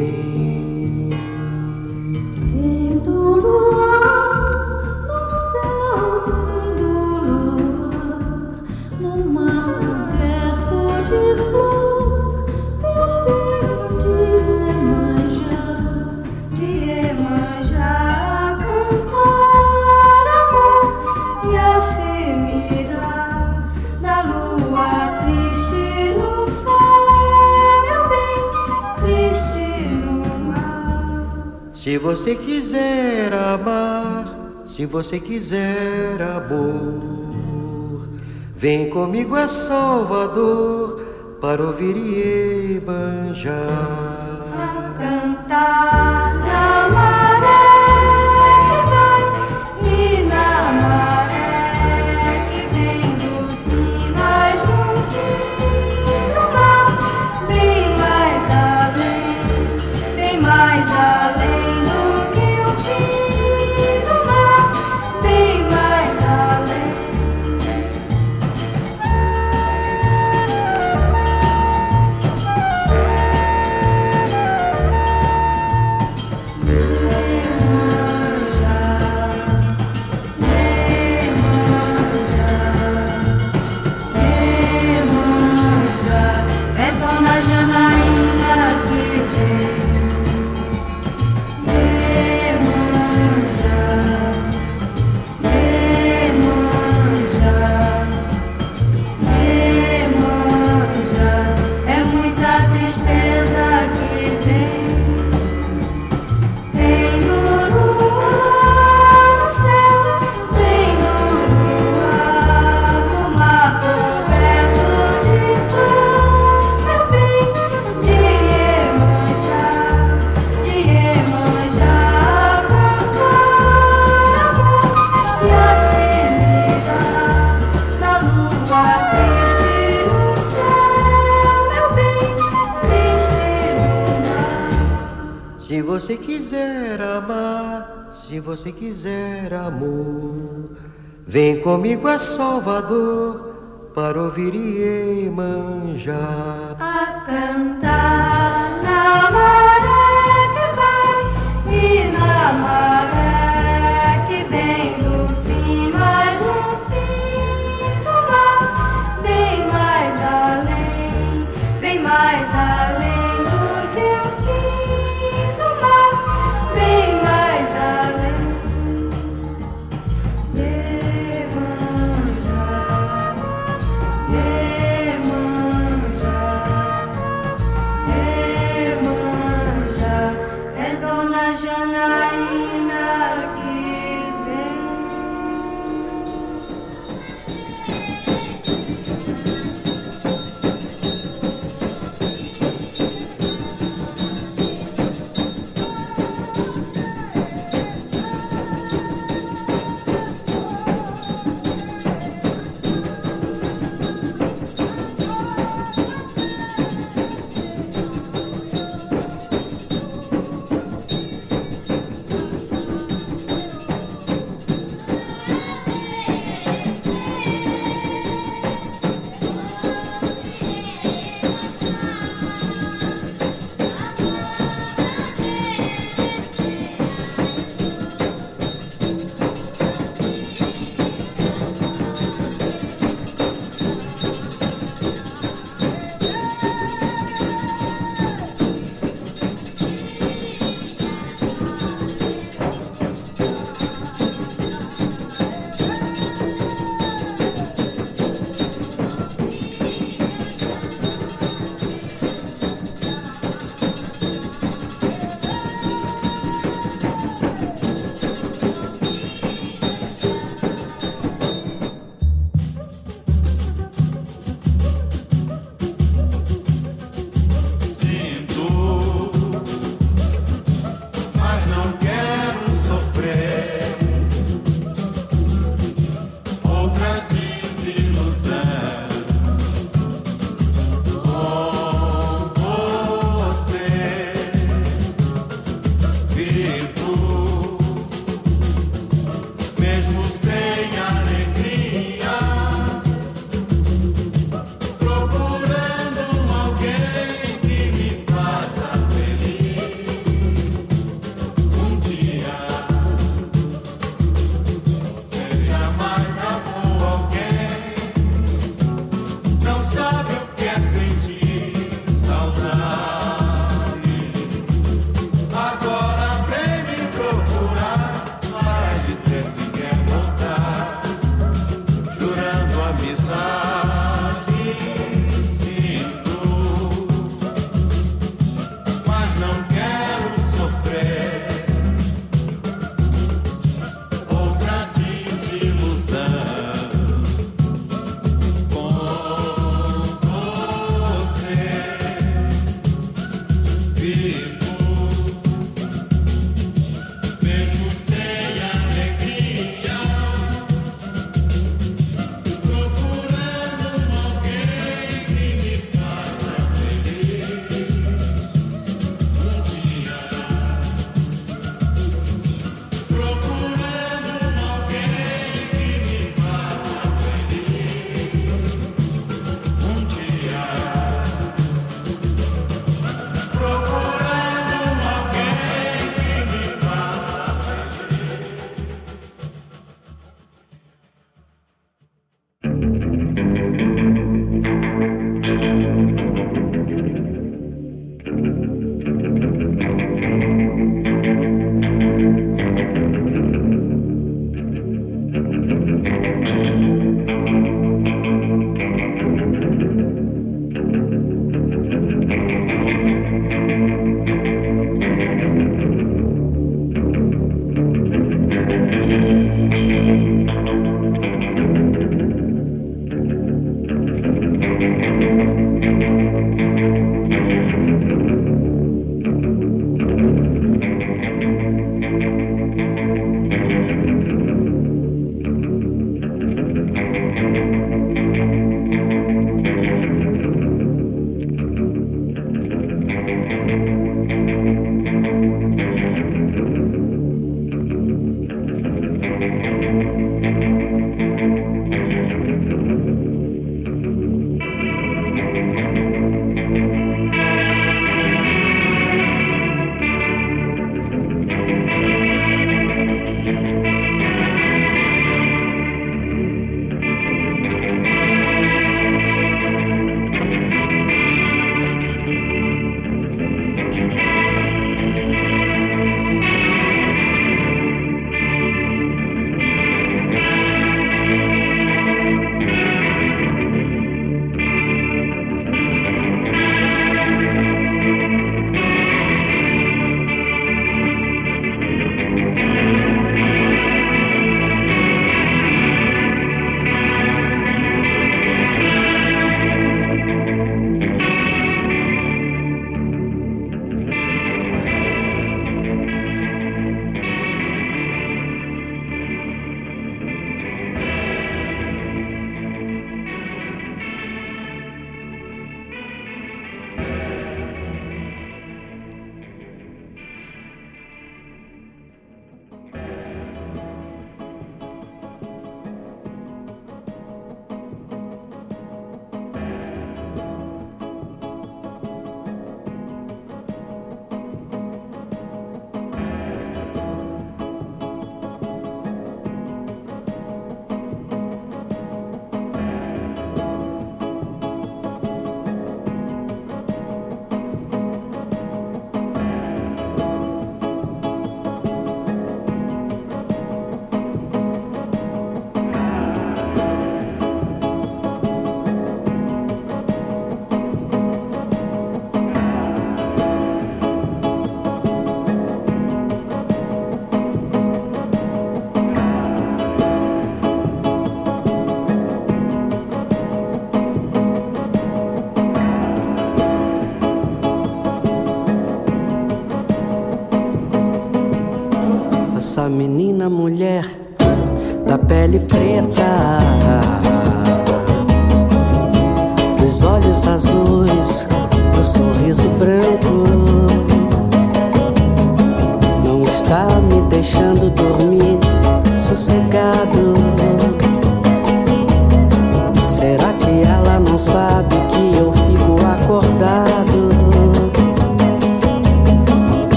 thee. Se você quiser amar, se você quiser amor, vem comigo a Salvador para ouvir e banjar. A cantar. Se você quiser amar, se você quiser amor, vem comigo a Salvador para ouvir e manjar. A cantar na maré que vai e na maré que vem do fim, mas no fim do mar, vem mais além, vem mais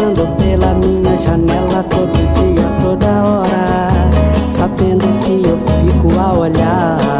passando pela minha janela todo dia, toda hora, sabendo que eu fico a olhar.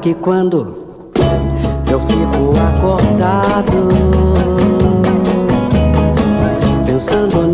Que quando eu fico acordado pensando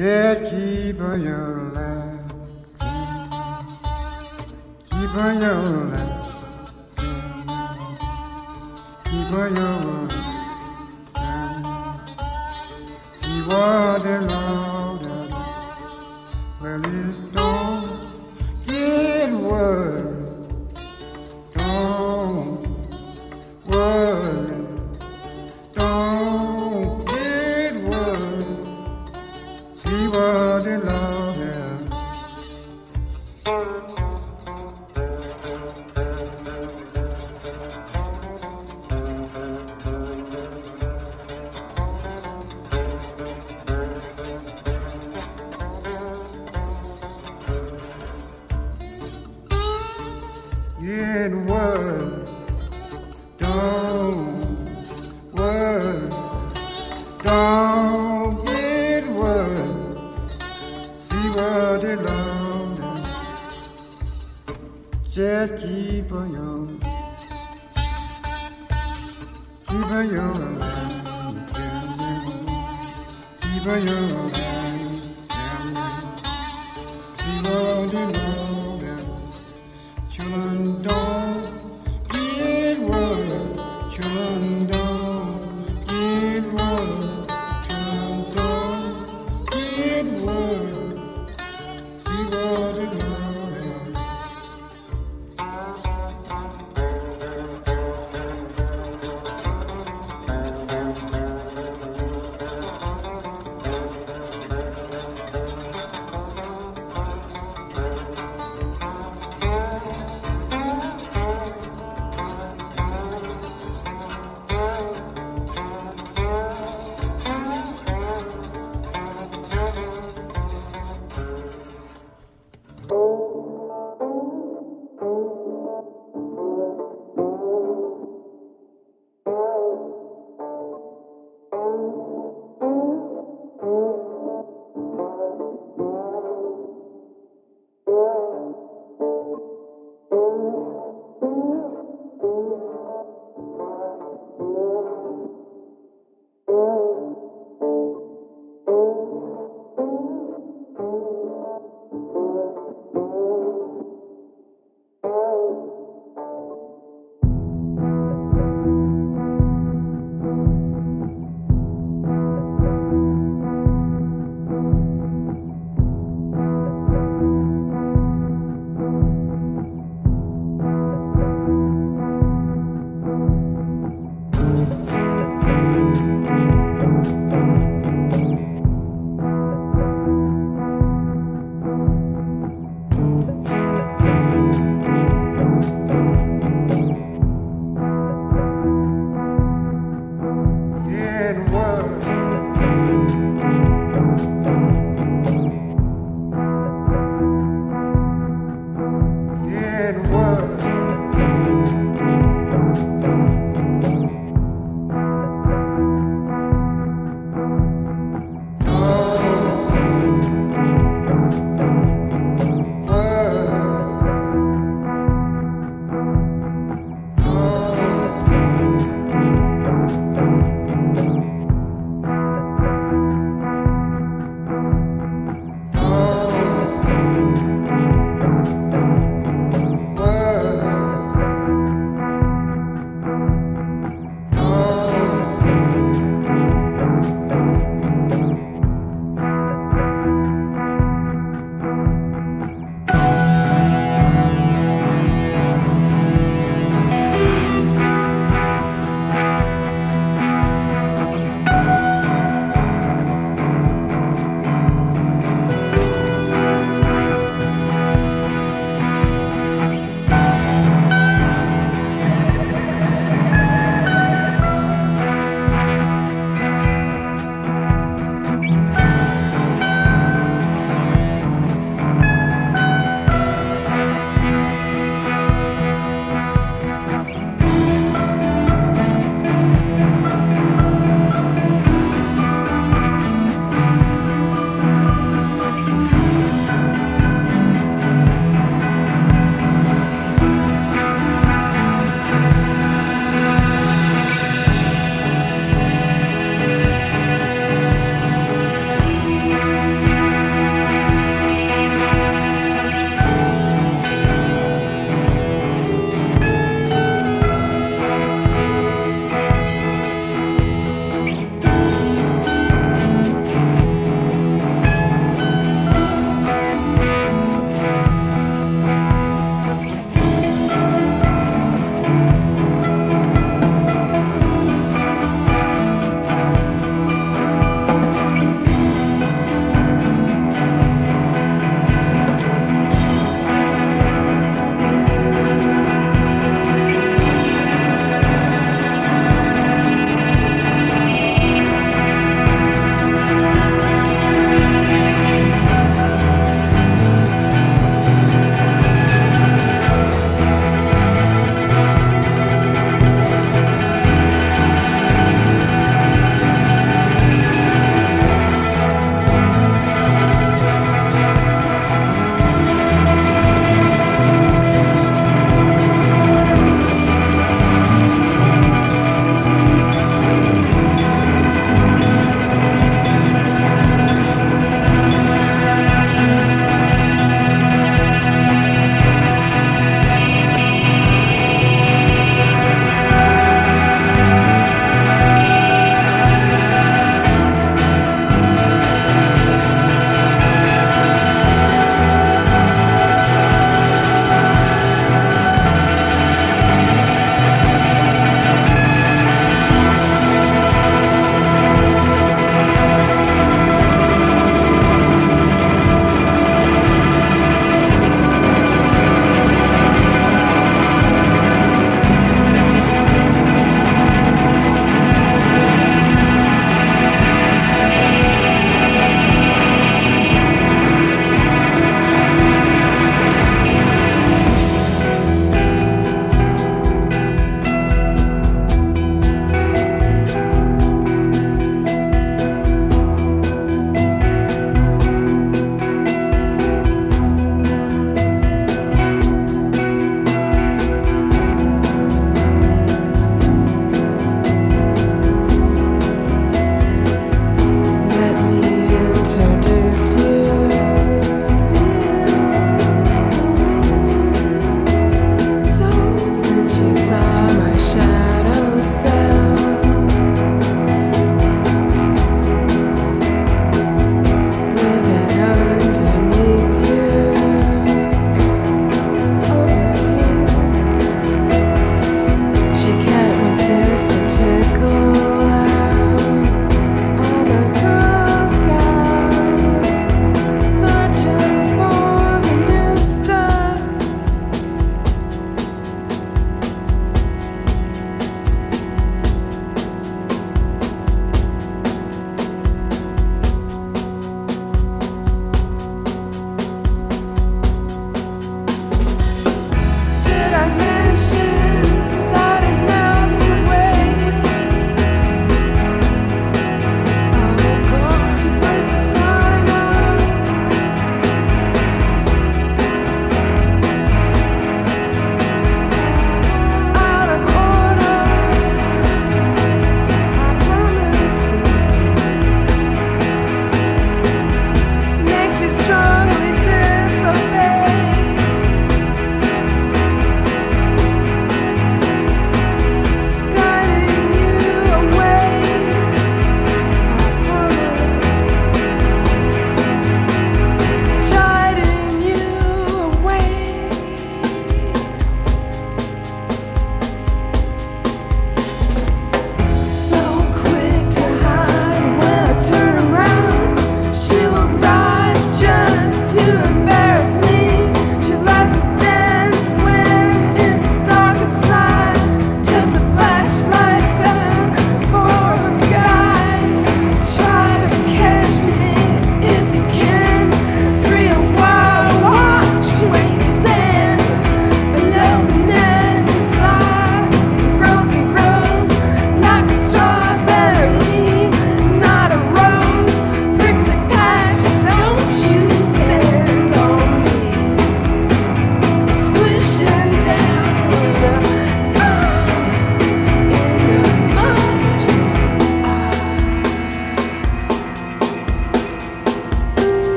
Just keep on your